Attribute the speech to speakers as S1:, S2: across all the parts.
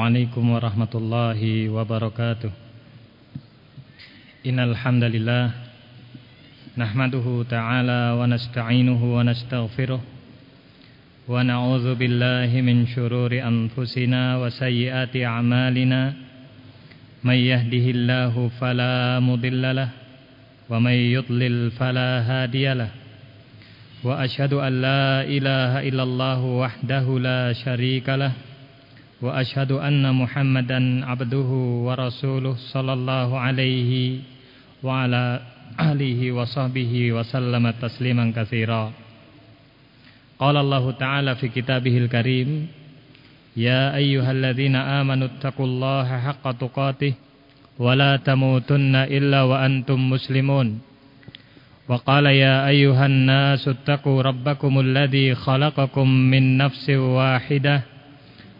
S1: Assalamualaikum warahmatullahi wabarakatuh. Innal hamdalillah nahmaduhu ta'ala wa nasta'inuhu wa nastaghfiruh wa na'udzu billahi min shururi anfusina wa sayyiati a'malina. May yahdihillahu fala mudhillalah wa may yudlil fala hadiyalah wa ashhadu an la ilaha illallah wahdahu la sharika lahu وأشهد أن محمدا عبده ورسوله صلى الله عليه وعلى آله وصحبه وسلم تسليما كثيرا قال الله تعالى في كتابه الكريم يا أيها الذين آمنوا اتقوا الله حق تقاته ولا تموتن إلا وأنتم مسلمون وقال يا أيها الناس اتقوا ربكم الذي خلقكم من نفس واحدة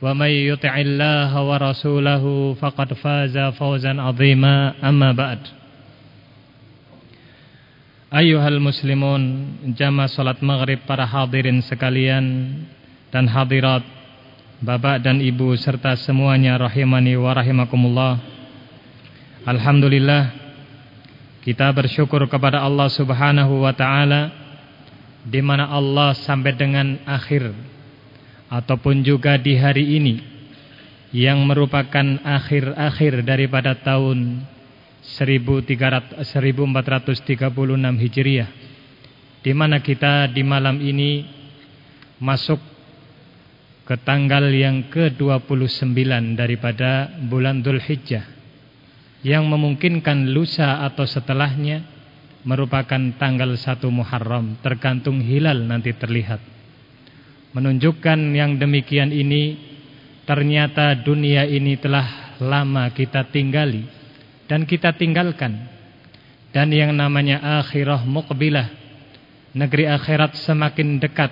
S1: ومن يطع الله ورسوله فقد فاز فوزا عظيما أما بعد Ayuhal muslimun jamaah salat maghrib para hadirin sekalian dan hadirat Bapak dan Ibu serta semuanya rahimani wa rahimakumullah Alhamdulillah kita bersyukur kepada Allah Subhanahu wa taala di mana Allah sampai dengan akhir ataupun juga di hari ini yang merupakan akhir-akhir daripada tahun 1436 Hijriah di mana kita di malam ini masuk ke tanggal yang ke-29 daripada bulan Dzulhijjah yang memungkinkan lusa atau setelahnya merupakan tanggal 1 Muharram tergantung hilal nanti terlihat menunjukkan yang demikian ini ternyata dunia ini telah lama kita tinggali dan kita tinggalkan. Dan yang namanya akhirah muqbilah negeri akhirat semakin dekat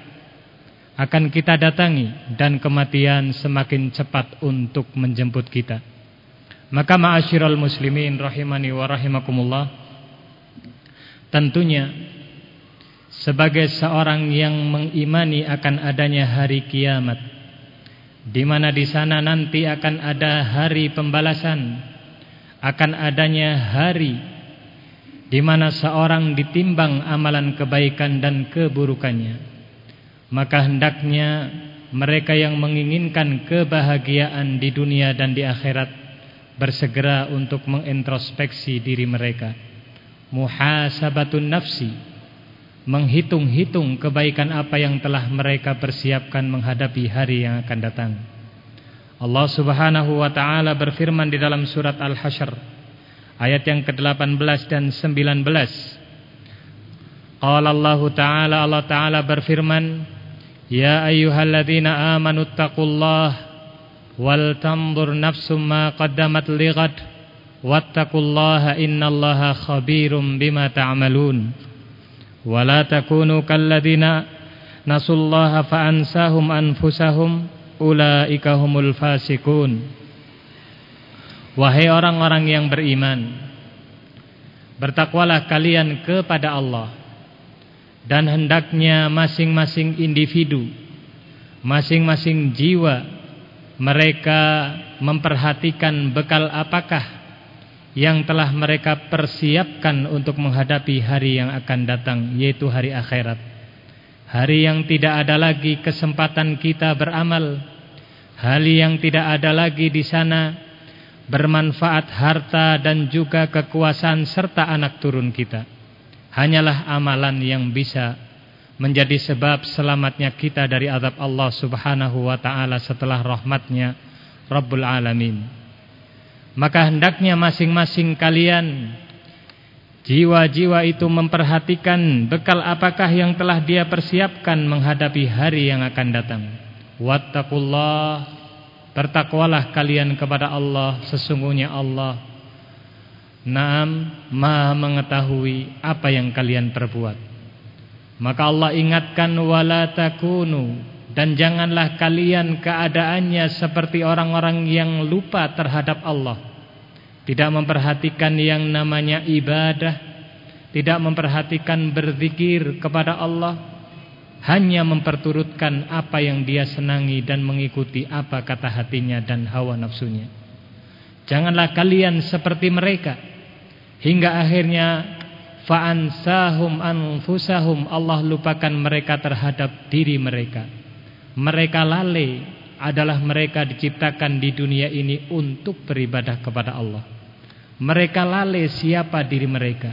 S1: akan kita datangi dan kematian semakin cepat untuk menjemput kita. Maka ma'asyiral muslimin rahimani wa rahimakumullah tentunya sebagai seorang yang mengimani akan adanya hari kiamat di mana di sana nanti akan ada hari pembalasan akan adanya hari di mana seorang ditimbang amalan kebaikan dan keburukannya. Maka hendaknya mereka yang menginginkan kebahagiaan di dunia dan di akhirat bersegera untuk mengintrospeksi diri mereka. Muhasabatun nafsi menghitung-hitung kebaikan apa yang telah mereka persiapkan menghadapi hari yang akan datang Allah Subhanahu wa taala berfirman di dalam surat Al-Hasyr ayat yang ke-18 dan 19. Qala Allah taala Allah taala berfirman, "Ya ayyuhalladzina amanu taqullaha wal tanzur nafsum ma qaddamat lighad wattaqullaha innallaha khabirum bima ta'malun." Wa kalladzina nasullaha fa ansahum anfusahum ulaika humul fasikun Wahai orang-orang yang beriman Bertakwalah kalian kepada Allah Dan hendaknya masing-masing individu Masing-masing jiwa Mereka memperhatikan bekal apakah Yang telah mereka persiapkan untuk menghadapi hari yang akan datang Yaitu hari akhirat Hari yang tidak ada lagi kesempatan kita beramal Hal yang tidak ada lagi di sana bermanfaat harta dan juga kekuasaan serta anak turun kita. Hanyalah amalan yang bisa menjadi sebab selamatnya kita dari azab Allah Subhanahu wa taala setelah rahmatnya Rabbul Alamin. Maka hendaknya masing-masing kalian jiwa-jiwa itu memperhatikan bekal apakah yang telah dia persiapkan menghadapi hari yang akan datang. Wattaqullah Bertakwalah kalian kepada Allah Sesungguhnya Allah Naam maha mengetahui apa yang kalian perbuat Maka Allah ingatkan wala takunu Dan janganlah kalian keadaannya seperti orang-orang yang lupa terhadap Allah. Tidak memperhatikan yang namanya ibadah. Tidak memperhatikan berzikir kepada Allah. Hanya memperturutkan apa yang dia senangi dan mengikuti apa kata hatinya dan hawa nafsunya. Janganlah kalian seperti mereka. Hingga akhirnya fa'ansahum anfusahum Allah lupakan mereka terhadap diri mereka. Mereka lalai adalah mereka diciptakan di dunia ini untuk beribadah kepada Allah. Mereka lalai siapa diri mereka.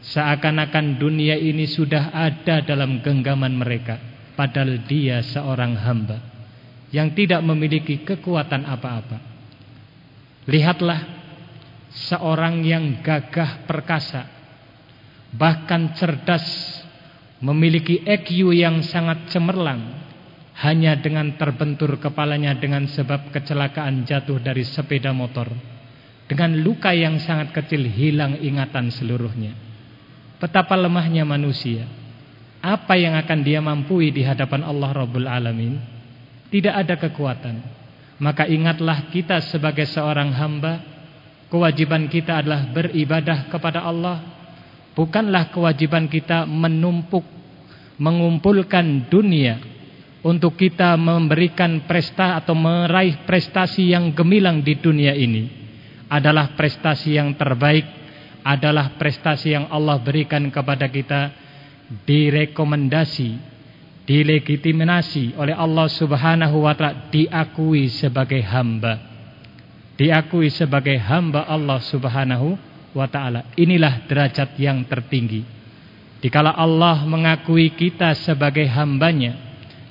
S1: Seakan-akan dunia ini sudah ada dalam genggaman mereka. Padahal dia seorang hamba yang tidak memiliki kekuatan apa-apa. Lihatlah seorang yang gagah perkasa bahkan cerdas memiliki EQ yang sangat cemerlang hanya dengan terbentur kepalanya dengan sebab kecelakaan jatuh dari sepeda motor. Dengan luka yang sangat kecil hilang ingatan seluruhnya. Betapa lemahnya manusia. Apa yang akan dia mampu di hadapan Allah Rabbul Alamin? Tidak ada kekuatan. Maka ingatlah kita sebagai seorang hamba Kewajiban kita adalah beribadah kepada Allah. Bukanlah kewajiban kita menumpuk Mengumpulkan dunia Untuk kita memberikan prestasi atau meraih prestasi yang gemilang di dunia ini Adalah prestasi yang terbaik Adalah prestasi yang Allah berikan kepada kita Direkomendasi Dilegitimasi oleh Allah subhanahu wa ta'ala Diakui sebagai hamba diakui sebagai hamba Allah Subhanahu wa taala. Inilah derajat yang tertinggi. Dikala Allah mengakui kita sebagai hambanya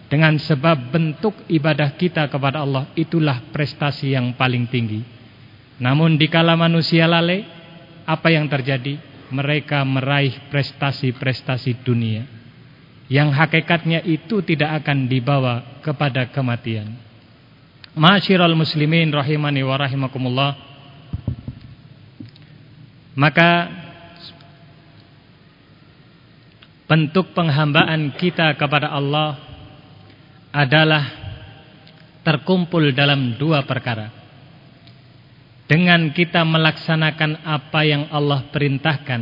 S1: dengan sebab bentuk ibadah kita kepada Allah itulah prestasi yang paling tinggi. Namun dikala manusia lalai, apa yang terjadi? Mereka meraih prestasi-prestasi dunia yang hakikatnya itu tidak akan dibawa kepada kematian. Masyiral muslimin rahimani wa rahimakumullah Maka Bentuk penghambaan kita kepada Allah Adalah Terkumpul dalam dua perkara Dengan kita melaksanakan apa yang Allah perintahkan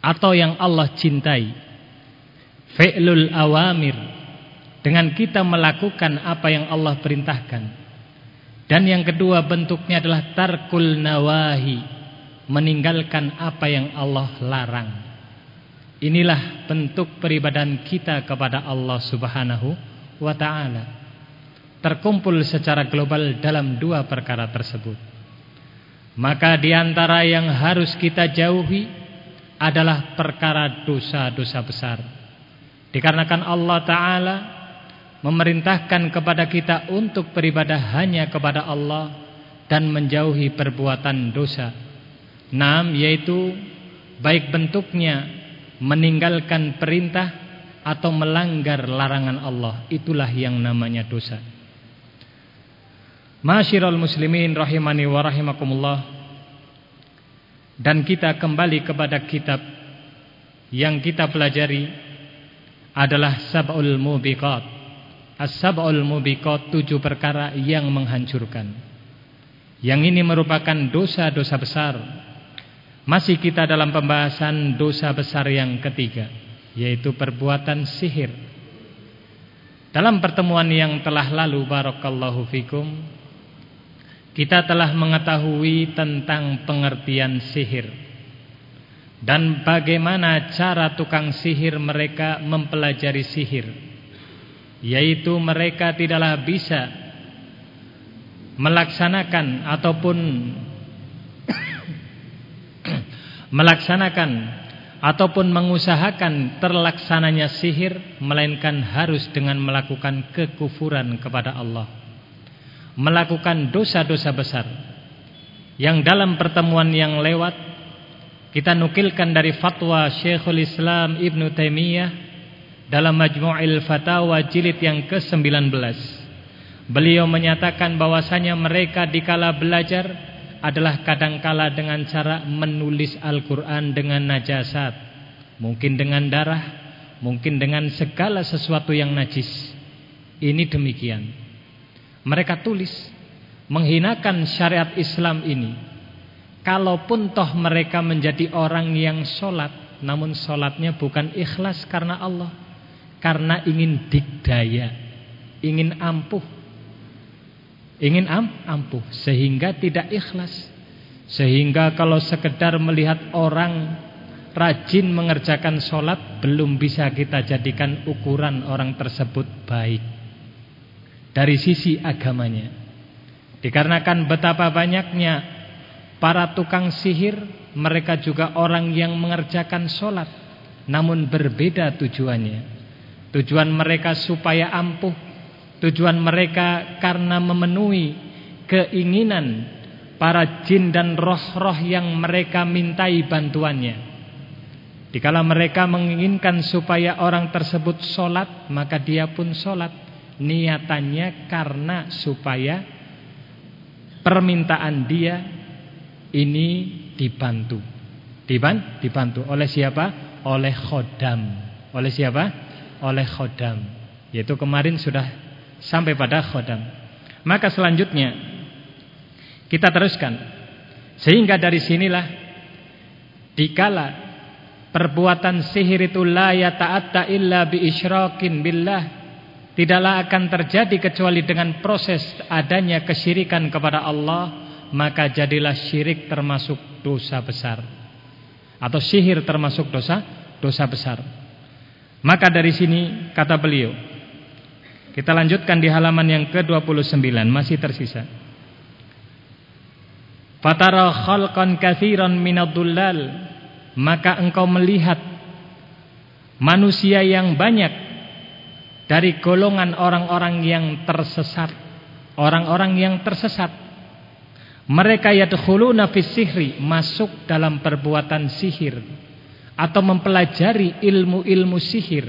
S1: Atau yang Allah cintai Fi'lul awamir dengan kita melakukan apa yang Allah perintahkan. Dan yang kedua bentuknya adalah tarkul nawahi, meninggalkan apa yang Allah larang. Inilah bentuk peribadahan kita kepada Allah Subhanahu wa taala. Terkumpul secara global dalam dua perkara tersebut. Maka di antara yang harus kita jauhi adalah perkara dosa-dosa besar. Dikarenakan Allah taala memerintahkan kepada kita untuk beribadah hanya kepada Allah dan menjauhi perbuatan dosa. Nam yaitu baik bentuknya meninggalkan perintah atau melanggar larangan Allah. Itulah yang namanya dosa. Masyiral muslimin rahimani wa rahimakumullah. Dan kita kembali kepada kitab yang kita pelajari adalah Sab'ul Mubiqat As-sab'ul mubiqat tujuh perkara yang menghancurkan. Yang ini merupakan dosa-dosa besar. Masih kita dalam pembahasan dosa besar yang ketiga, yaitu perbuatan sihir. Dalam pertemuan yang telah lalu barakallahu fikum, kita telah mengetahui tentang pengertian sihir dan bagaimana cara tukang sihir mereka mempelajari sihir yaitu mereka tidaklah bisa melaksanakan ataupun melaksanakan ataupun mengusahakan terlaksananya sihir melainkan harus dengan melakukan kekufuran kepada Allah. Melakukan dosa-dosa besar. Yang dalam pertemuan yang lewat kita nukilkan dari fatwa Syekhul Islam Ibn Taimiyah dalam Majmu'il Fatawa jilid yang ke-19 beliau menyatakan bahwasanya mereka dikala belajar adalah kadangkala dengan cara menulis Al-Quran dengan najasat. Mungkin dengan darah, mungkin dengan segala sesuatu yang najis. Ini demikian. Mereka tulis menghinakan syariat Islam ini. Kalaupun toh mereka menjadi orang yang sholat, namun sholatnya bukan ikhlas karena Allah, karena ingin dikdaya, ingin ampuh, ingin am, ampuh, sehingga tidak ikhlas, sehingga kalau sekedar melihat orang rajin mengerjakan sholat belum bisa kita jadikan ukuran orang tersebut baik dari sisi agamanya. Dikarenakan betapa banyaknya para tukang sihir, mereka juga orang yang mengerjakan sholat, namun berbeda tujuannya. Tujuan mereka supaya ampuh, tujuan mereka karena memenuhi keinginan para jin dan roh-roh yang mereka mintai bantuannya. Dikala mereka menginginkan supaya orang tersebut sholat Maka dia pun sholat Niatannya karena supaya Permintaan dia Ini dibantu Diban? Dibantu oleh siapa? Oleh khodam Oleh siapa? Oleh khodam Yaitu kemarin sudah sampai pada khodam Maka selanjutnya Kita teruskan Sehingga dari sinilah Dikala Perbuatan sihir itu la yata'atta illa bi isyrakin billah. Tidaklah akan terjadi kecuali dengan proses adanya kesyirikan kepada Allah, maka jadilah syirik termasuk dosa besar. Atau sihir termasuk dosa dosa besar. Maka dari sini kata beliau, kita lanjutkan di halaman yang ke-29 masih tersisa. Fatara khalqan katsiran minadullal maka engkau melihat manusia yang banyak dari golongan orang-orang yang tersesat, orang-orang yang tersesat. Mereka yadkhuluna fis sihri, masuk dalam perbuatan sihir atau mempelajari ilmu-ilmu sihir.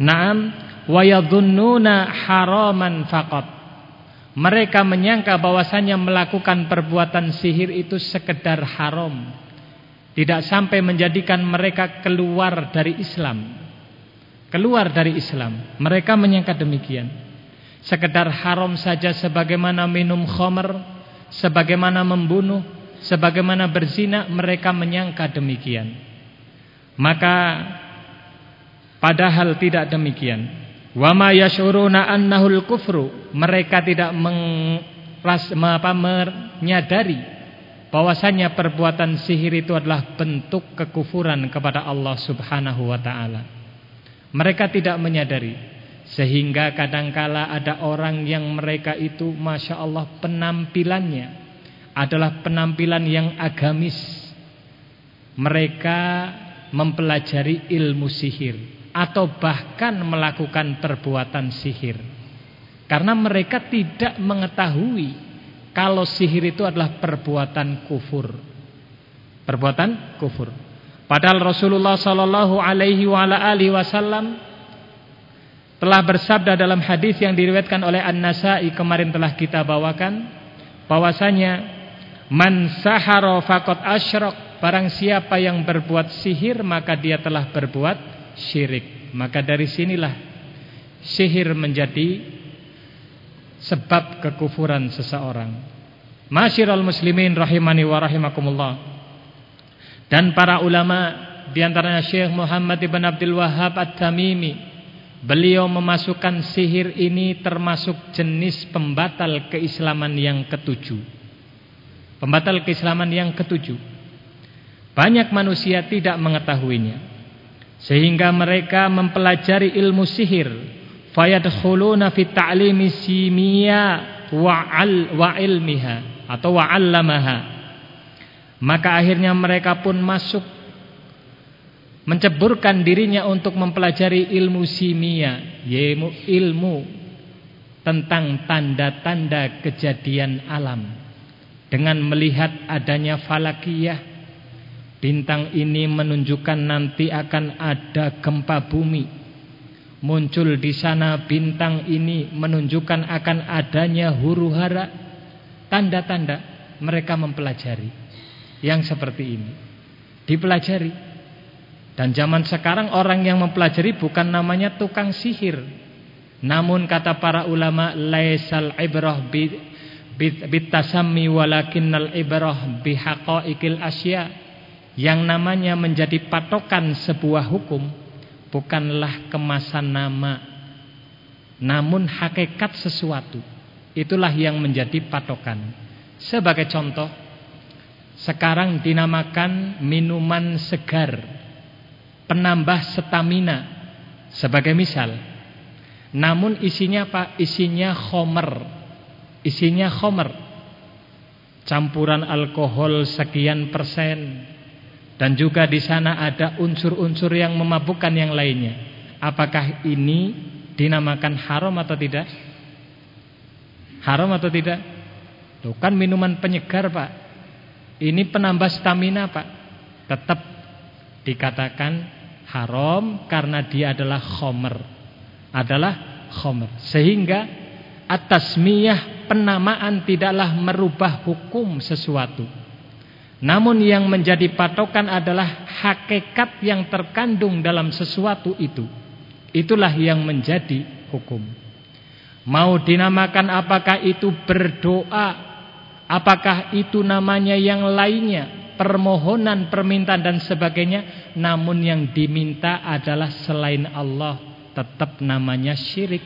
S1: Naam wa yadhunnuna haraman faqat. Mereka menyangka bahwasanya melakukan perbuatan sihir itu sekedar haram tidak sampai menjadikan mereka keluar dari Islam. Keluar dari Islam. Mereka menyangka demikian. Sekedar haram saja sebagaimana minum khamr, sebagaimana membunuh, sebagaimana berzina, mereka menyangka demikian. Maka padahal tidak demikian. Wa ma yashuruna annahul kufru. Mereka tidak meng, apa, menyadari bahwasanya perbuatan sihir itu adalah bentuk kekufuran kepada Allah Subhanahu wa taala. Mereka tidak menyadari sehingga kadangkala ada orang yang mereka itu Masya Allah penampilannya adalah penampilan yang agamis. Mereka mempelajari ilmu sihir atau bahkan melakukan perbuatan sihir. Karena mereka tidak mengetahui kalau sihir itu adalah perbuatan kufur. Perbuatan kufur. Padahal Rasulullah sallallahu alaihi wasallam telah bersabda dalam hadis yang diriwayatkan oleh An-Nasa'i kemarin telah kita bawakan bahwasanya man sahara faqad asyrak barang siapa yang berbuat sihir maka dia telah berbuat syirik maka dari sinilah sihir menjadi sebab kekufuran seseorang. Masyiral muslimin rahimani wa rahimakumullah. Dan para ulama di antaranya Syekh Muhammad ibn Abdul Wahhab At-Tamimi beliau memasukkan sihir ini termasuk jenis pembatal keislaman yang ketujuh. Pembatal keislaman yang ketujuh. Banyak manusia tidak mengetahuinya. Sehingga mereka mempelajari ilmu sihir. Fayadkhuluna fi ta'limi simia wa al wa ilmiha atau wa 'allamaha. Maka akhirnya mereka pun masuk menceburkan dirinya untuk mempelajari ilmu simia yaitu ilmu tentang tanda-tanda kejadian alam. Dengan melihat adanya falakiyah bintang ini menunjukkan nanti akan ada gempa bumi Muncul di sana bintang ini menunjukkan akan adanya huru hara, tanda-tanda. mereka mempelajari yang seperti ini. Dipelajari. Dan zaman sekarang orang yang mempelajari bukan namanya tukang sihir. Namun kata para ulama laisal ibrah bitasammi walakinnal ibrah bihaqaiqil asya. Yang namanya menjadi patokan sebuah hukum bukanlah kemasan nama namun hakikat sesuatu. Itulah yang menjadi patokan. Sebagai contoh, sekarang dinamakan minuman segar, penambah stamina. Sebagai misal, namun isinya apa? Isinya khomer, isinya khomer, campuran alkohol sekian persen, dan juga di sana ada unsur-unsur yang memabukkan yang lainnya. Apakah ini dinamakan haram atau tidak? Haram atau tidak? Tuh kan minuman penyegar Pak Ini penambah stamina Pak Tetap dikatakan haram Karena dia adalah khomer Adalah khomer Sehingga atas miyah penamaan tidaklah merubah hukum sesuatu Namun yang menjadi patokan adalah hakikat yang terkandung dalam sesuatu itu. Itulah yang menjadi hukum. Mau dinamakan apakah itu berdoa Apakah itu namanya yang lainnya Permohonan, permintaan dan sebagainya Namun yang diminta adalah selain Allah Tetap namanya syirik.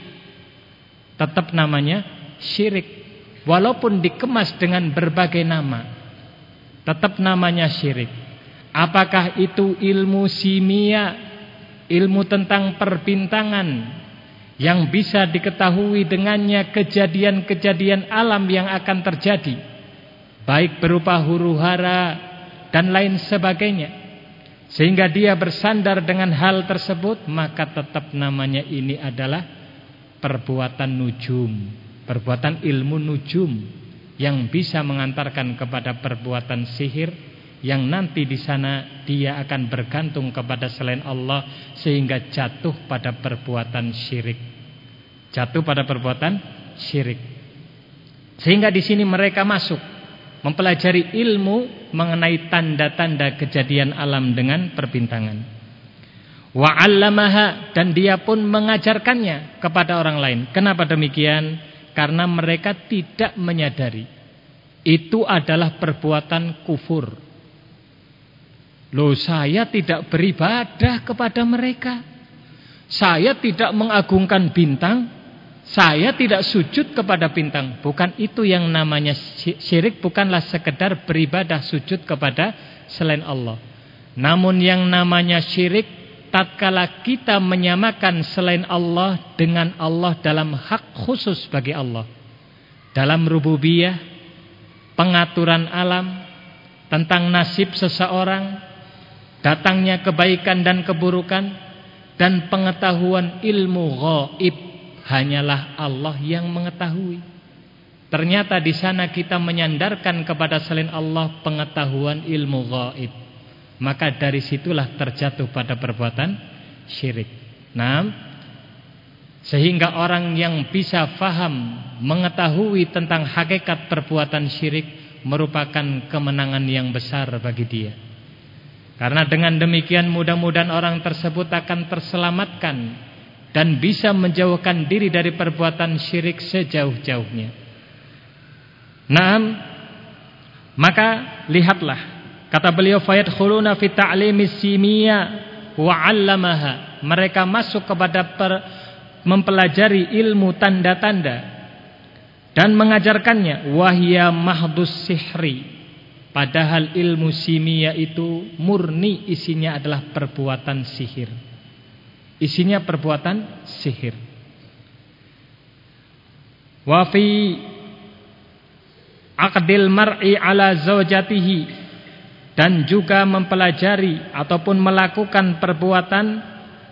S1: Tetap namanya syirik. Walaupun dikemas dengan berbagai nama Tetap namanya syirik. Apakah itu ilmu simia Ilmu tentang perbintangan yang bisa diketahui dengannya kejadian-kejadian alam yang akan terjadi baik berupa huru-hara dan lain sebagainya sehingga dia bersandar dengan hal tersebut maka tetap namanya ini adalah perbuatan nujum perbuatan ilmu nujum yang bisa mengantarkan kepada perbuatan sihir yang nanti di sana dia akan bergantung kepada selain Allah sehingga jatuh pada perbuatan syirik jatuh pada perbuatan syirik. Sehingga di sini mereka masuk mempelajari ilmu mengenai tanda-tanda kejadian alam dengan perbintangan. Wa 'allamaha dan dia pun mengajarkannya kepada orang lain. Kenapa demikian? Karena mereka tidak menyadari itu adalah perbuatan kufur. Loh saya tidak beribadah kepada mereka. Saya tidak mengagungkan bintang saya tidak sujud kepada bintang. Bukan itu yang namanya syirik. Bukanlah sekedar beribadah sujud kepada selain Allah. Namun yang namanya syirik. Tatkala kita menyamakan selain Allah dengan Allah dalam hak khusus bagi Allah. Dalam rububiyah. Pengaturan alam. Tentang nasib seseorang. Datangnya kebaikan dan keburukan. Dan pengetahuan ilmu gaib hanyalah Allah yang mengetahui. Ternyata di sana kita menyandarkan kepada selain Allah pengetahuan ilmu gaib. Maka dari situlah terjatuh pada perbuatan syirik. Nah, sehingga orang yang bisa faham mengetahui tentang hakikat perbuatan syirik merupakan kemenangan yang besar bagi dia. Karena dengan demikian mudah-mudahan orang tersebut akan terselamatkan dan bisa menjauhkan diri dari perbuatan syirik sejauh-jauhnya. Naam, maka lihatlah kata beliau fayadkhuluna fi ta'limis simia wa 'allamaha. Mereka masuk kepada per, mempelajari ilmu tanda-tanda dan mengajarkannya wahya mahdus sihri. Padahal ilmu simia itu murni isinya adalah perbuatan sihir. Isinya perbuatan sihir. Wa fi aqdil mar'i ala zaujatihi dan juga mempelajari ataupun melakukan perbuatan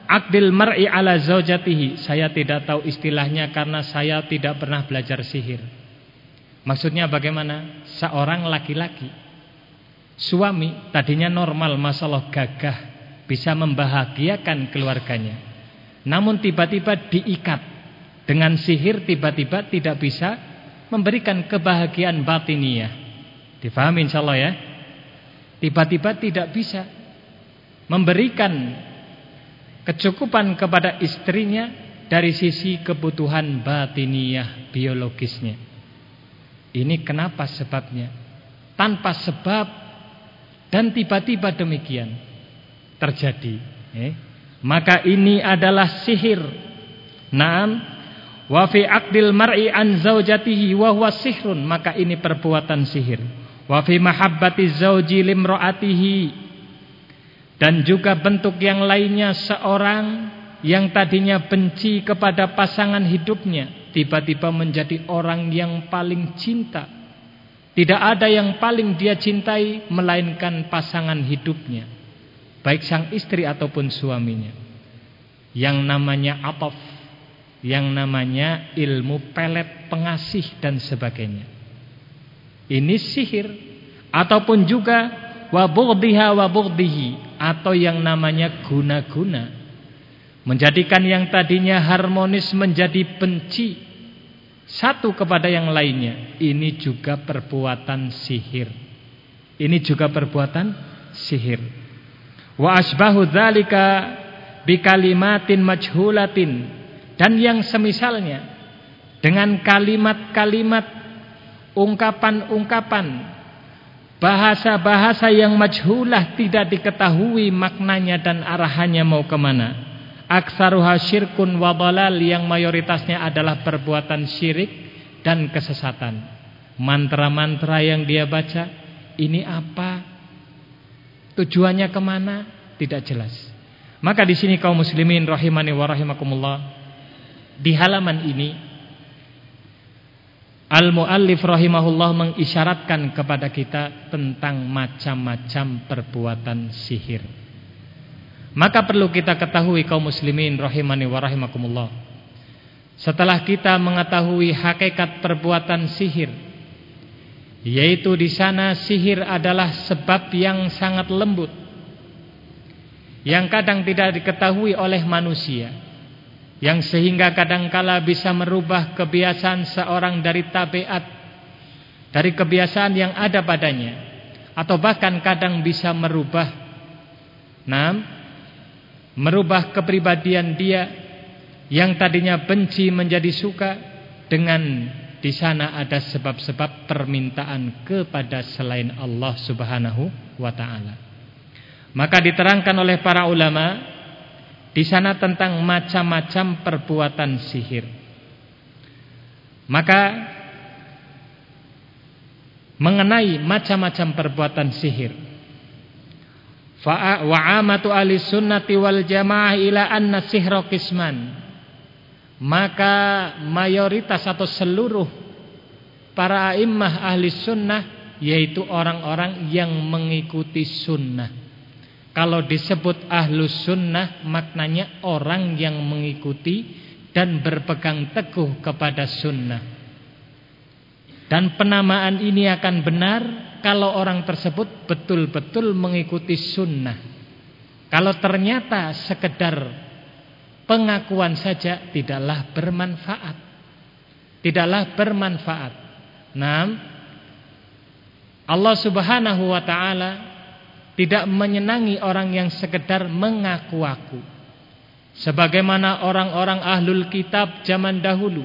S1: aqdil mar'i ala zaujatihi. Saya tidak tahu istilahnya karena saya tidak pernah belajar sihir. Maksudnya bagaimana? Seorang laki-laki suami tadinya normal masalah gagah bisa membahagiakan keluarganya. Namun tiba-tiba diikat dengan sihir tiba-tiba tidak bisa memberikan kebahagiaan batiniah. Difahami insyaallah ya. Tiba-tiba tidak bisa memberikan kecukupan kepada istrinya dari sisi kebutuhan batiniyah biologisnya. Ini kenapa sebabnya? Tanpa sebab dan tiba-tiba demikian terjadi. Eh? Maka ini adalah sihir. Naam, wa fi aqdil mar'i an zaujatihi wa huwa maka ini perbuatan sihir. Wa fi mahabbati zauji limraatihi dan juga bentuk yang lainnya seorang yang tadinya benci kepada pasangan hidupnya tiba-tiba menjadi orang yang paling cinta. Tidak ada yang paling dia cintai melainkan pasangan hidupnya. Baik sang istri ataupun suaminya. Yang namanya atof, yang namanya ilmu pelet pengasih dan sebagainya. Ini sihir. Ataupun juga wabughdhiha wabughdhihi atau yang namanya guna-guna. Menjadikan yang tadinya harmonis menjadi benci. Satu kepada yang lainnya. Ini juga perbuatan sihir. Ini juga perbuatan sihir. Wa asbahu dzalika bikalimatin majhulatin. Dan yang semisalnya dengan kalimat-kalimat ungkapan-ungkapan bahasa-bahasa yang majhulah tidak diketahui maknanya dan arahannya mau ke mana aksaruha syirkun wa yang mayoritasnya adalah perbuatan syirik dan kesesatan. Mantra-mantra yang dia baca ini apa? Tujuannya ke mana tidak jelas. Maka di sini kaum muslimin rahimani wa rahimakumullah di halaman ini Al-Muallif rahimahullah mengisyaratkan kepada kita tentang macam-macam perbuatan sihir. Maka perlu kita ketahui kaum muslimin rahimani wa rahimakumullah. Setelah kita mengetahui hakikat perbuatan sihir, yaitu di sana sihir adalah sebab yang sangat lembut yang kadang tidak diketahui oleh manusia yang sehingga kadangkala bisa merubah kebiasaan seorang dari tabiat dari kebiasaan yang ada padanya atau bahkan kadang bisa merubah enam merubah kepribadian dia yang tadinya benci menjadi suka dengan di sana ada sebab-sebab permintaan kepada selain Allah Subhanahu wa taala. Maka diterangkan oleh para ulama di sana tentang macam-macam perbuatan sihir. Maka mengenai macam-macam perbuatan sihir. Fa wa amatu ahli sunnati wal jamaah ila anna sihra qisman. Maka mayoritas atau seluruh para imam ahli sunnah yaitu orang-orang yang mengikuti sunnah kalau disebut ahlus sunnah maknanya orang yang mengikuti dan berpegang teguh kepada sunnah. Dan penamaan ini akan benar kalau orang tersebut betul-betul mengikuti sunnah. Kalau ternyata sekedar pengakuan saja tidaklah bermanfaat. Tidaklah bermanfaat. Nah, Allah Subhanahu wa taala tidak menyenangi orang yang sekedar mengaku-aku. Sebagaimana orang-orang ahlul kitab zaman dahulu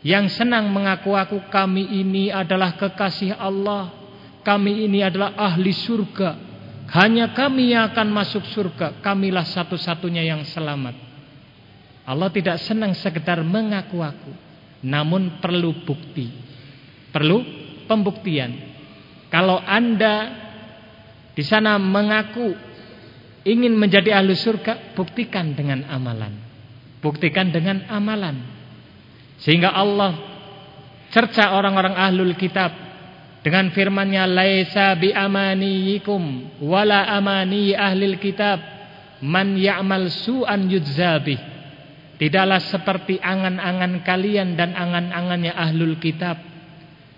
S1: yang senang mengaku-aku kami ini adalah kekasih Allah, kami ini adalah ahli surga. Hanya kami yang akan masuk surga, kamilah satu-satunya yang selamat. Allah tidak senang sekedar mengaku-aku, namun perlu bukti. Perlu pembuktian. Kalau Anda di sana mengaku ingin menjadi ahli surga, buktikan dengan amalan. Buktikan dengan amalan. Sehingga Allah cerca orang-orang ahlul kitab dengan firman-Nya laisa bi amaniyikum wala amani ahlil kitab man ya'mal su'an yudzabih. Tidaklah seperti angan-angan kalian dan angan-angannya ahlul kitab.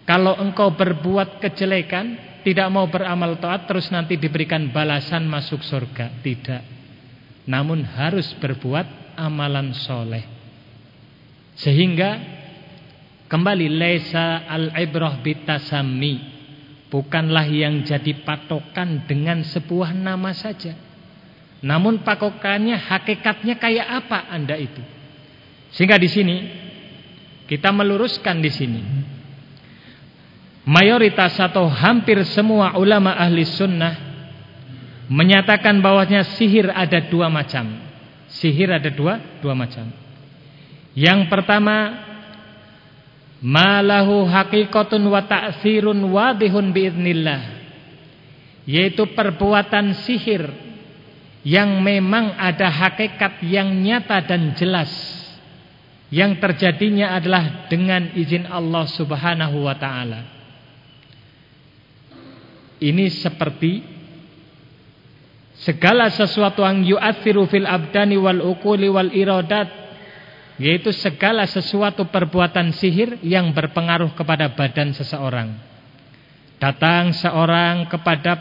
S1: Kalau engkau berbuat kejelekan, tidak mau beramal taat terus nanti diberikan balasan masuk surga. Tidak. Namun harus berbuat amalan soleh. Sehingga kembali lesa al-ibrah bitasami. bukanlah yang jadi patokan dengan sebuah nama saja. Namun patokannya hakikatnya kayak apa Anda itu? Sehingga di sini kita meluruskan di sini. Mayoritas atau hampir semua ulama ahli sunnah menyatakan bahwasanya sihir ada dua macam. Sihir ada dua, dua macam. Yang pertama malahu haqiqatun wa ta'thirun wadihun biidnillah yaitu perbuatan sihir yang memang ada hakikat yang nyata dan jelas yang terjadinya adalah dengan izin Allah Subhanahu wa taala ini seperti segala sesuatu yang yu'athiru fil abdani wal uquli wal iradat yaitu segala sesuatu perbuatan sihir yang berpengaruh kepada badan seseorang. Datang seorang kepada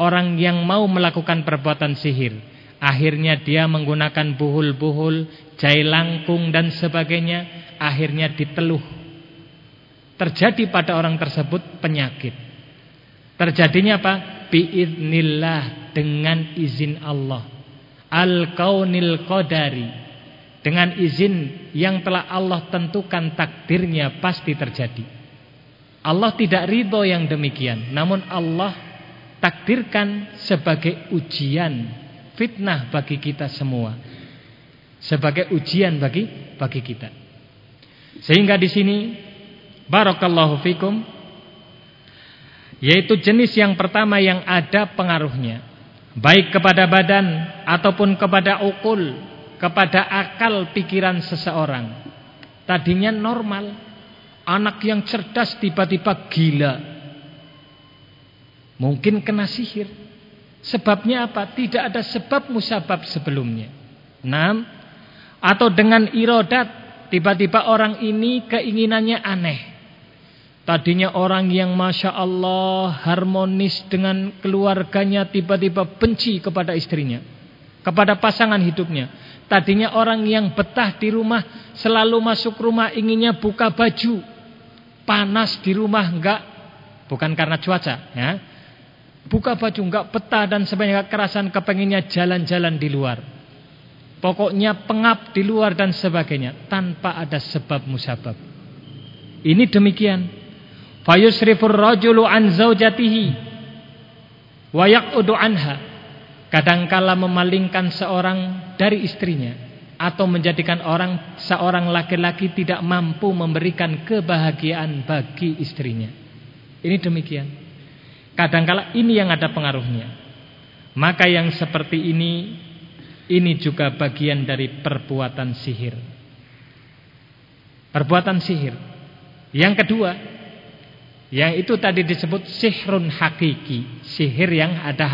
S1: orang yang mau melakukan perbuatan sihir. Akhirnya dia menggunakan buhul-buhul, jai langkung dan sebagainya. Akhirnya diteluh. Terjadi pada orang tersebut penyakit. Terjadinya apa? Biiznillah dengan izin Allah. Al-kaunil qadari dengan izin yang telah Allah tentukan takdirnya pasti terjadi. Allah tidak ridho yang demikian, namun Allah takdirkan sebagai ujian, fitnah bagi kita semua. Sebagai ujian bagi bagi kita. Sehingga di sini barakallahu fikum yaitu jenis yang pertama yang ada pengaruhnya baik kepada badan ataupun kepada ukul kepada akal pikiran seseorang. Tadinya normal, anak yang cerdas tiba-tiba gila. Mungkin kena sihir. Sebabnya apa? Tidak ada sebab musabab sebelumnya. Enam, atau dengan irodat, tiba-tiba orang ini keinginannya aneh. Tadinya orang yang Masya Allah harmonis dengan keluarganya tiba-tiba benci kepada istrinya. Kepada pasangan hidupnya. Tadinya orang yang betah di rumah selalu masuk rumah inginnya buka baju. Panas di rumah enggak bukan karena cuaca ya. Buka baju enggak betah dan sebanyak kerasan kepenginnya jalan-jalan di luar. Pokoknya pengap di luar dan sebagainya tanpa ada sebab musabab. Ini demikian. Fayusrifur rajulu an zaujatihi wa yaqudu anha kadangkala memalingkan seorang dari istrinya atau menjadikan orang seorang laki-laki tidak mampu memberikan kebahagiaan bagi istrinya. Ini demikian. Kadangkala ini yang ada pengaruhnya. Maka yang seperti ini ini juga bagian dari perbuatan sihir. Perbuatan sihir. Yang kedua, yang itu tadi disebut sihrun hakiki, sihir yang ada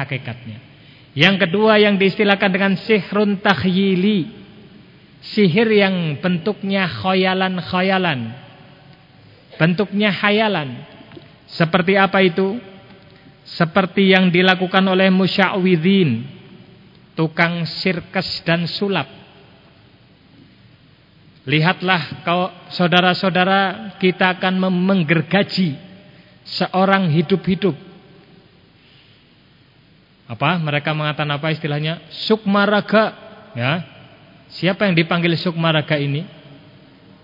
S1: hakikatnya. Yang kedua yang diistilahkan dengan sihrun takhyili. Sihir yang bentuknya khayalan-khayalan. Bentuknya hayalan. Seperti apa itu? Seperti yang dilakukan oleh musya'widhin. Tukang sirkes dan sulap. Lihatlah kau saudara-saudara kita akan menggergaji seorang hidup-hidup. Apa? Mereka mengatakan apa istilahnya? Sukmaraga. Ya. Siapa yang dipanggil sukmaraga ini?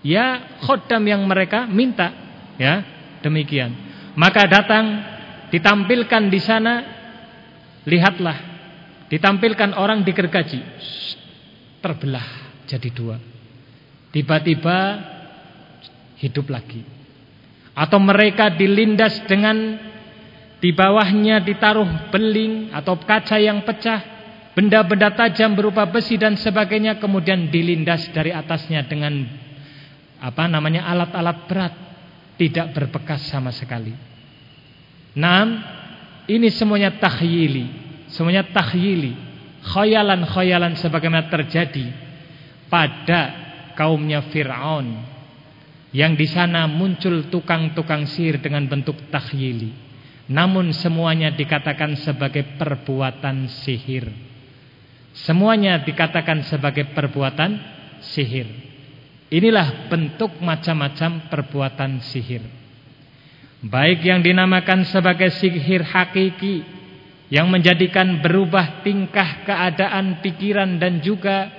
S1: Ya khodam yang mereka minta. Ya demikian. Maka datang ditampilkan di sana. Lihatlah ditampilkan orang digergaji. Terbelah jadi dua tiba-tiba hidup lagi atau mereka dilindas dengan di bawahnya ditaruh beling atau kaca yang pecah, benda-benda tajam berupa besi dan sebagainya kemudian dilindas dari atasnya dengan apa namanya alat-alat berat, tidak berbekas sama sekali. Enam, ini semuanya takhyili, semuanya takhyili, khayalan-khayalan sebagaimana terjadi pada kaumnya Firaun yang di sana muncul tukang-tukang sihir dengan bentuk takhyili. Namun semuanya dikatakan sebagai perbuatan sihir. Semuanya dikatakan sebagai perbuatan sihir. Inilah bentuk macam-macam perbuatan sihir. baik yang dinamakan sebagai sihir hakiki yang menjadikan berubah tingkah keadaan pikiran dan juga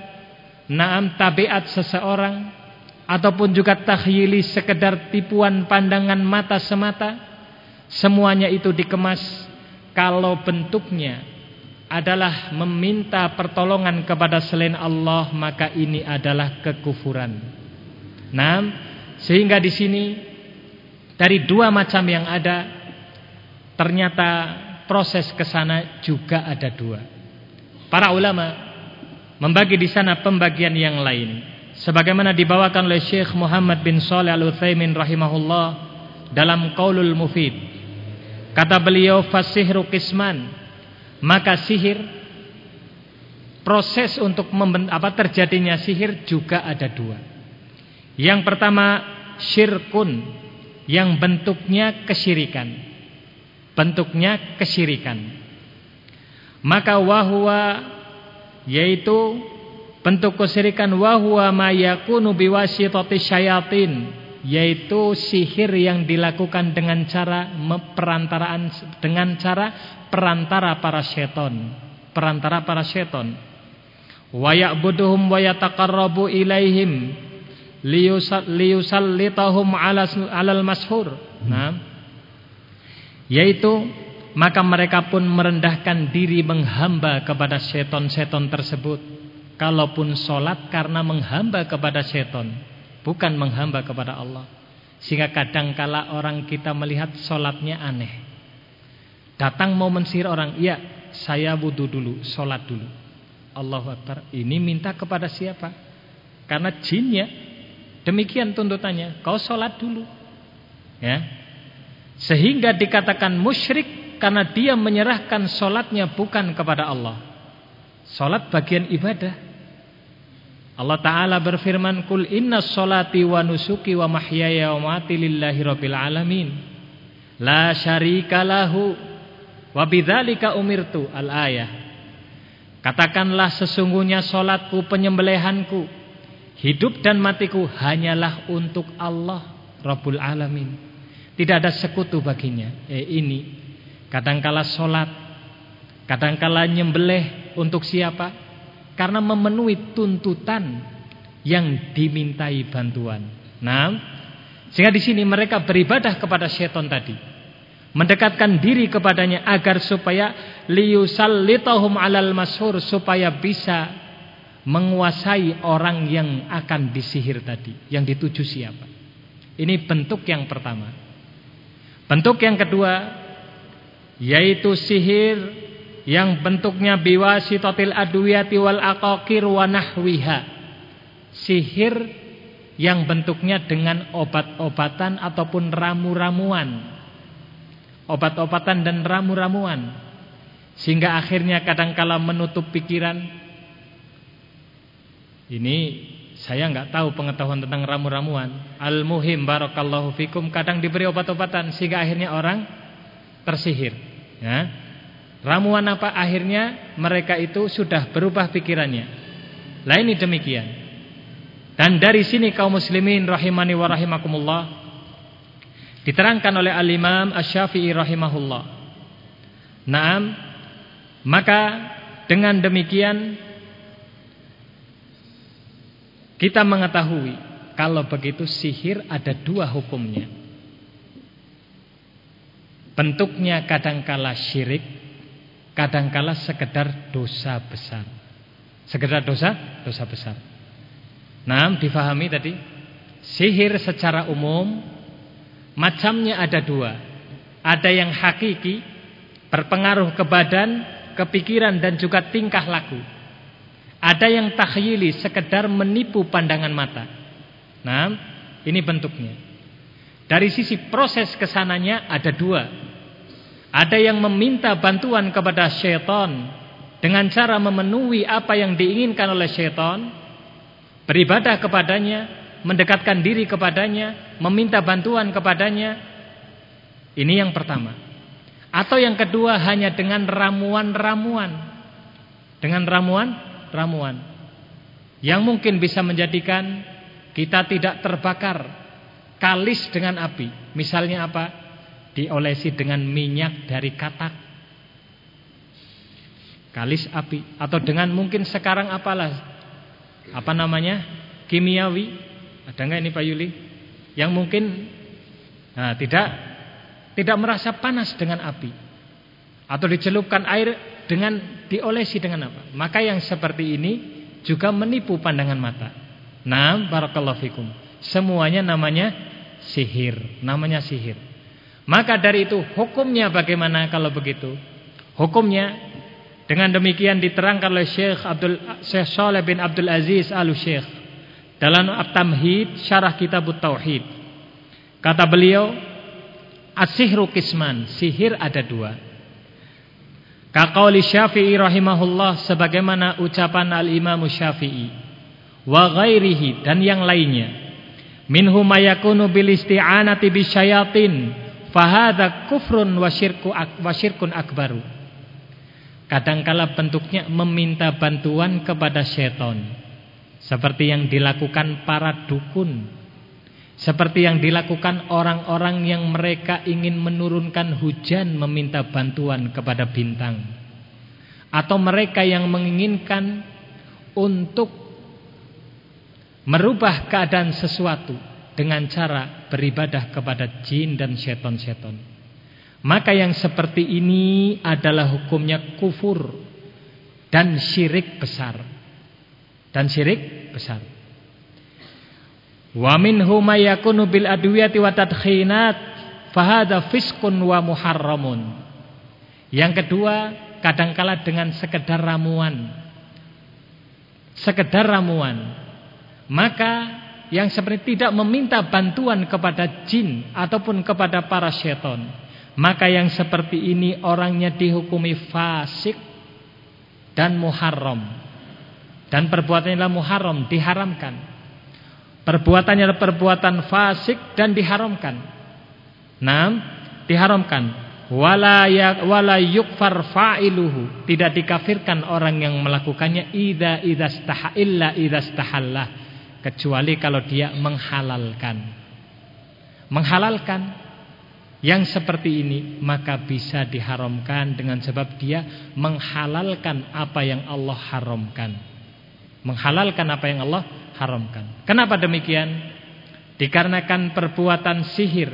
S1: naam tabiat seseorang ataupun juga takhyili sekedar tipuan pandangan mata semata semuanya itu dikemas kalau bentuknya adalah meminta pertolongan kepada selain Allah maka ini adalah kekufuran. Nah, sehingga di sini dari dua macam yang ada ternyata proses ke sana juga ada dua. Para ulama membagi di sana pembagian yang lain. Sebagaimana dibawakan oleh Syekh Muhammad bin Shalih Al-Utsaimin rahimahullah dalam Qaulul Mufid. Kata beliau fasihru kisman maka sihir proses untuk apa terjadinya sihir juga ada dua. Yang pertama syirkun yang bentuknya kesyirikan. Bentuknya kesyirikan. Maka wahwa yaitu bentuk kesyirikan wahwa mayakunu biwasitati syayatin yaitu sihir yang dilakukan dengan cara perantaraan dengan cara perantara para seton, perantara para seton. Wa ya'buduhum wa yataqarrabu ilaihim liyusallitahum 'ala 'alal mashhur. Nah, yaitu maka mereka pun merendahkan diri menghamba kepada seton-seton tersebut. Kalaupun sholat karena menghamba kepada seton, bukan menghamba kepada Allah. Sehingga kadangkala orang kita melihat sholatnya aneh. Datang mau mensir orang, iya saya wudhu dulu, sholat dulu. Allahu Akbar. Ini minta kepada siapa? Karena jinnya. Demikian tuntutannya. Kau sholat dulu. Ya. Sehingga dikatakan musyrik karena dia menyerahkan sholatnya bukan kepada Allah. Sholat bagian ibadah. Allah Ta'ala berfirman Kul inna sholati wa nusuki wa mahyaya wa mati lillahi rabbil alamin La syarika lahu Wabidzalika umirtu al-ayah. Katakanlah sesungguhnya solatku penyembelihanku hidup dan matiku hanyalah untuk Allah Rabbul Alamin. Tidak ada sekutu baginya. Eh ini kadangkala solat, kadangkala nyembelih untuk siapa? Karena memenuhi tuntutan yang dimintai bantuan. Nah, sehingga di sini mereka beribadah kepada setan tadi. Mendekatkan diri kepadanya agar supaya liyusallitahum alal mashur supaya bisa menguasai orang yang akan disihir tadi. Yang dituju siapa? Ini bentuk yang pertama. Bentuk yang kedua yaitu sihir yang bentuknya biwasitatil adwiyati wal aqaqir wa nahwiha. Sihir yang bentuknya dengan obat-obatan ataupun ramu-ramuan. Obat-obatan dan ramu-ramuan. Sehingga akhirnya kadangkala menutup pikiran. Ini saya nggak tahu pengetahuan tentang ramu-ramuan. Al-muhim barakallahu fikum kadang diberi obat-obatan sehingga akhirnya orang tersihir ya ramuan apa akhirnya mereka itu sudah berubah pikirannya lah ini demikian dan dari sini kaum muslimin rahimani wa rahimakumullah Diterangkan oleh Al-Imam Asy-Syafi'i rahimahullah. Naam, maka dengan demikian kita mengetahui kalau begitu sihir ada dua hukumnya. Bentuknya kadangkala syirik, kadangkala sekedar dosa besar. Sekedar dosa, dosa besar. Nah, difahami tadi. Sihir secara umum Macamnya ada dua. Ada yang hakiki, berpengaruh ke badan, kepikiran dan juga tingkah laku. Ada yang takhyili, sekedar menipu pandangan mata. Nah, ini bentuknya. Dari sisi proses ke sananya ada dua. Ada yang meminta bantuan kepada syaitan dengan cara memenuhi apa yang diinginkan oleh syaitan, beribadah kepadanya, mendekatkan diri kepadanya, meminta bantuan kepadanya. Ini yang pertama. Atau yang kedua hanya dengan ramuan-ramuan. Dengan ramuan-ramuan. Yang mungkin bisa menjadikan kita tidak terbakar kalis dengan api. Misalnya apa? Diolesi dengan minyak dari katak. Kalis api atau dengan mungkin sekarang apalah apa namanya? kimiawi. Ada enggak ini Pak Yuli? Yang mungkin nah, tidak tidak merasa panas dengan api. Atau dicelupkan air dengan diolesi dengan apa? Maka yang seperti ini juga menipu pandangan mata. Nah, barakallahu fikum. Semuanya namanya sihir, namanya sihir. Maka dari itu hukumnya bagaimana kalau begitu? Hukumnya dengan demikian diterangkan oleh Syekh Abdul Syekh Shalih bin Abdul Aziz Al-Syekh dalam At-Tamhid Syarah Kitab Tauhid. Kata beliau, as-sihru sihir ada dua. Kaqauli Syafi'i rahimahullah sebagaimana ucapan al-Imam Syafi'i wa ghairihi dan yang lainnya. Minhu mayakunu bil isti'anati bisyayatin fahadha kufrun wa syirku wa syirkun akbaru. Kadangkala bentuknya meminta bantuan kepada setan. Seperti yang dilakukan para dukun seperti yang dilakukan orang-orang yang mereka ingin menurunkan hujan meminta bantuan kepada bintang. Atau mereka yang menginginkan untuk merubah keadaan sesuatu dengan cara beribadah kepada jin dan seton-seton. Maka yang seperti ini adalah hukumnya kufur dan syirik besar. Dan syirik besar. Wa minhu may yakunu bil adwiyati wa tadkhinat fahadha fiskun wa muharramun. Yang kedua, kadangkala dengan sekedar ramuan. Sekedar ramuan. Maka yang seperti tidak meminta bantuan kepada jin ataupun kepada para syaitan. Maka yang seperti ini orangnya dihukumi fasik dan muharram. Dan perbuatannya adalah muharram, diharamkan. Perbuatannya adalah perbuatan fasik dan diharamkan. Nam, diharamkan. Wala ya wala yukfar fa'iluhu. Tidak dikafirkan orang yang melakukannya idza idzastaha illa idzastahalla. Kecuali kalau dia menghalalkan. Menghalalkan yang seperti ini maka bisa diharamkan dengan sebab dia menghalalkan apa yang Allah haramkan. Menghalalkan apa yang Allah haramkan. Kenapa demikian? Dikarenakan perbuatan sihir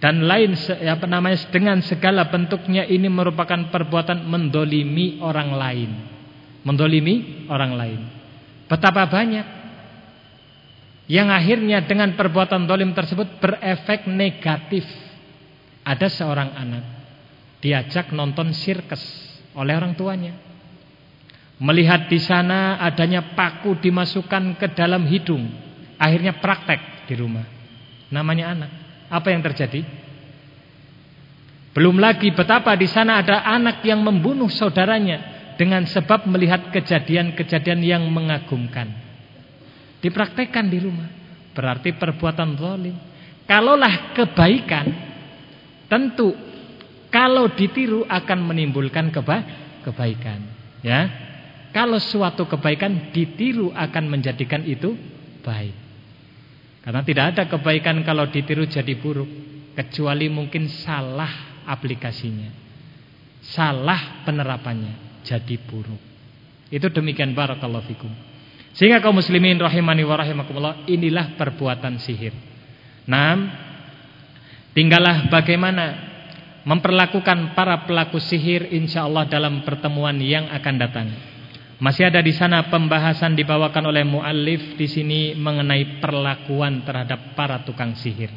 S1: dan lain apa namanya dengan segala bentuknya ini merupakan perbuatan mendolimi orang lain. Mendolimi orang lain. Betapa banyak yang akhirnya dengan perbuatan dolim tersebut berefek negatif. Ada seorang anak diajak nonton sirkus oleh orang tuanya. Melihat di sana adanya paku dimasukkan ke dalam hidung. Akhirnya praktek di rumah. Namanya anak. Apa yang terjadi? Belum lagi betapa di sana ada anak yang membunuh saudaranya dengan sebab melihat kejadian-kejadian yang mengagumkan. Dipraktekkan di rumah. Berarti perbuatan zalim. Kalaulah kebaikan, tentu kalau ditiru akan menimbulkan keba kebaikan. Ya. Kalau suatu kebaikan ditiru akan menjadikan itu baik. Karena tidak ada kebaikan kalau ditiru jadi buruk. Kecuali mungkin salah aplikasinya. Salah penerapannya jadi buruk. Itu demikian barakallahu fikum. Sehingga kaum muslimin rahimani wa rahimakumullah inilah perbuatan sihir. Nah, tinggallah bagaimana memperlakukan para pelaku sihir insyaallah dalam pertemuan yang akan datang. Masih ada di sana pembahasan dibawakan oleh muallif di sini mengenai perlakuan terhadap para tukang sihir.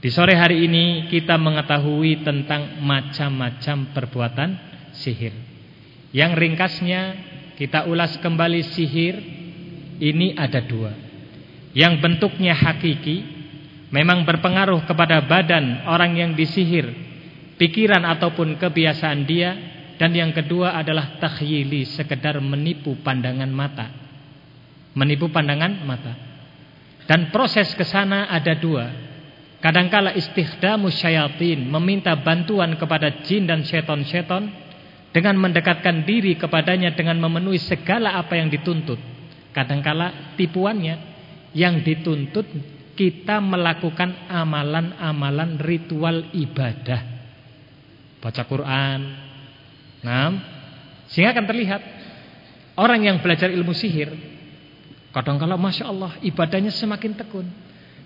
S1: Di sore hari ini kita mengetahui tentang macam-macam perbuatan sihir. Yang ringkasnya kita ulas kembali sihir ini ada dua. Yang bentuknya hakiki memang berpengaruh kepada badan orang yang disihir, pikiran ataupun kebiasaan dia dan yang kedua adalah takhyili, sekedar menipu pandangan mata. Menipu pandangan mata. Dan proses ke sana ada dua. Kadangkala istighdamu syayatin, meminta bantuan kepada jin dan seton-seton dengan mendekatkan diri kepadanya dengan memenuhi segala apa yang dituntut. Kadangkala tipuannya yang dituntut kita melakukan amalan-amalan ritual ibadah. Baca Quran. Nah, sehingga akan terlihat orang yang belajar ilmu sihir kadang kalau Masya Allah ibadahnya semakin tekun.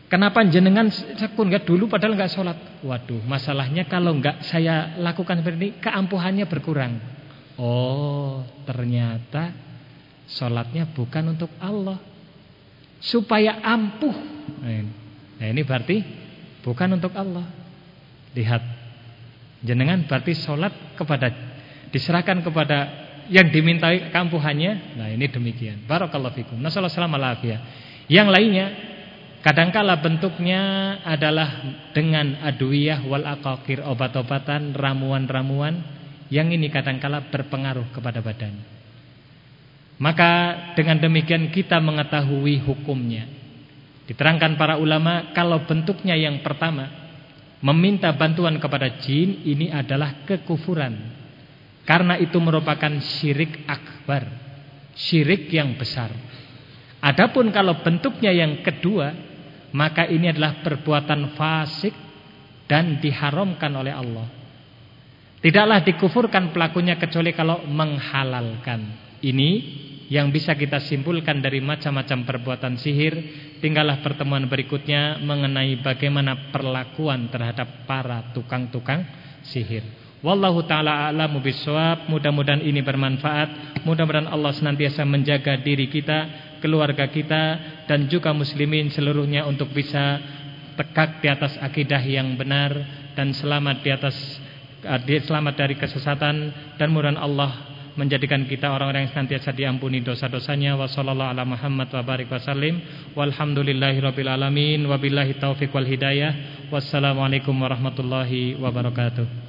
S1: Kenapa jenengan tekun Gak dulu padahal nggak sholat? Waduh, masalahnya kalau nggak saya lakukan seperti ini keampuhannya berkurang. Oh, ternyata sholatnya bukan untuk Allah supaya ampuh. Nah ini berarti bukan untuk Allah. Lihat, jenengan berarti sholat kepada diserahkan kepada yang dimintai kampuhannya. Nah ini demikian. Barakallahu fikum. Nasallallahu Yang lainnya, kadangkala bentuknya adalah dengan aduiyah wal akakir obat-obatan, ramuan-ramuan yang ini kadangkala berpengaruh kepada badan. Maka dengan demikian kita mengetahui hukumnya. Diterangkan para ulama kalau bentuknya yang pertama meminta bantuan kepada jin ini adalah kekufuran. Karena itu merupakan syirik akbar, syirik yang besar. Adapun kalau bentuknya yang kedua, maka ini adalah perbuatan fasik dan diharamkan oleh Allah. Tidaklah dikufurkan pelakunya kecuali kalau menghalalkan. Ini yang bisa kita simpulkan dari macam-macam perbuatan sihir tinggallah pertemuan berikutnya mengenai bagaimana perlakuan terhadap para tukang-tukang sihir. Wallahu taala a'lamu bissawab mudah-mudahan ini bermanfaat. Mudah-mudahan Allah senantiasa menjaga diri kita keluarga kita dan juga muslimin seluruhnya untuk bisa tegak di atas akidah yang benar dan selamat di atas selamat dari kesesatan. Dan mudah Allah menjadikan kita orang-orang yang senantiasa diampuni dosa-dosanya. Wa sallallahu ala Muhammad wa barik wasallim walhamdulillahirabbil alamin. Wabillahi taufik wal hidayah. Wassalamualaikum warahmatullahi wabarakatuh